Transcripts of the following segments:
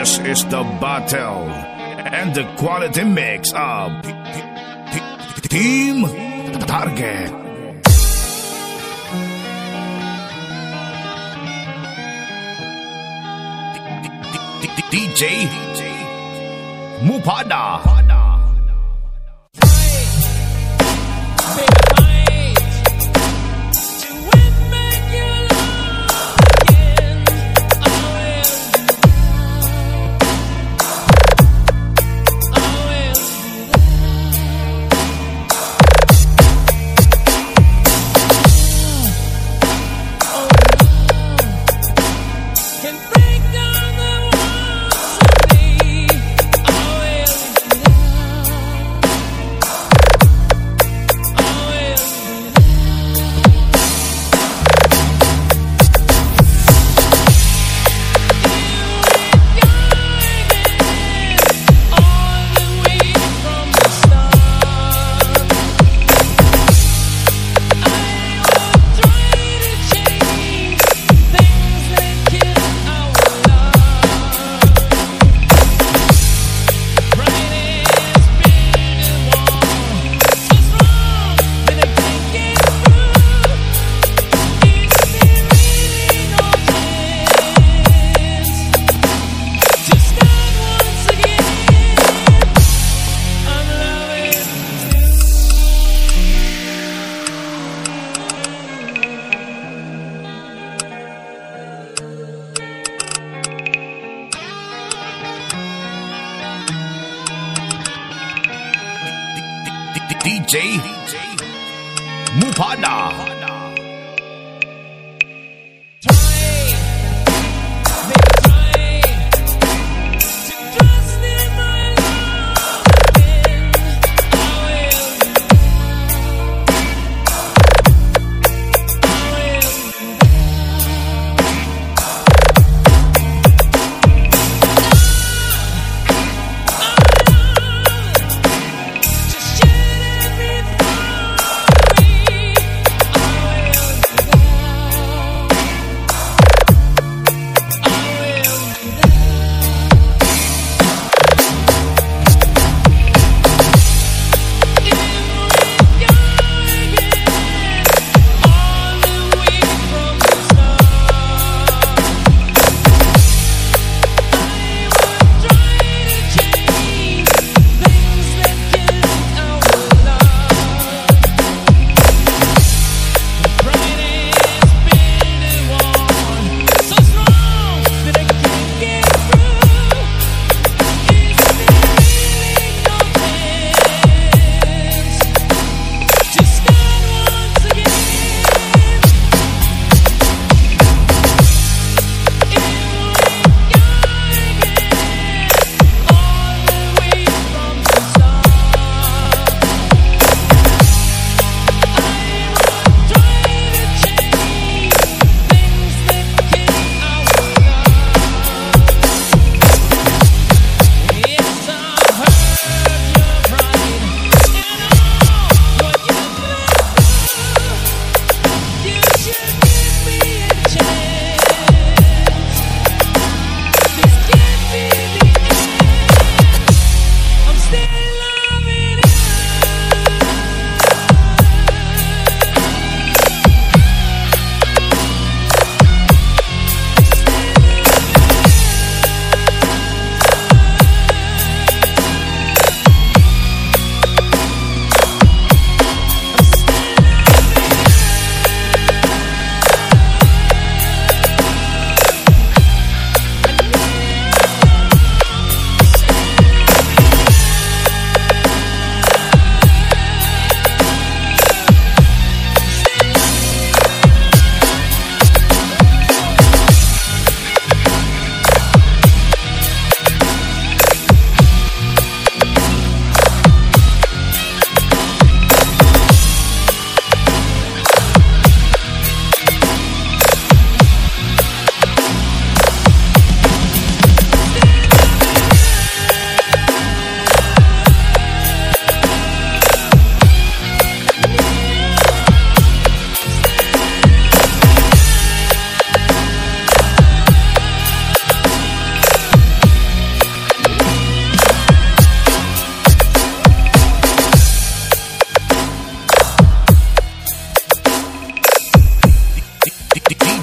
This is the battle and the quality mix of Team Target. DJ Mupada. DJ Mupada.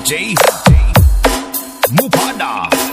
DJ Mupada.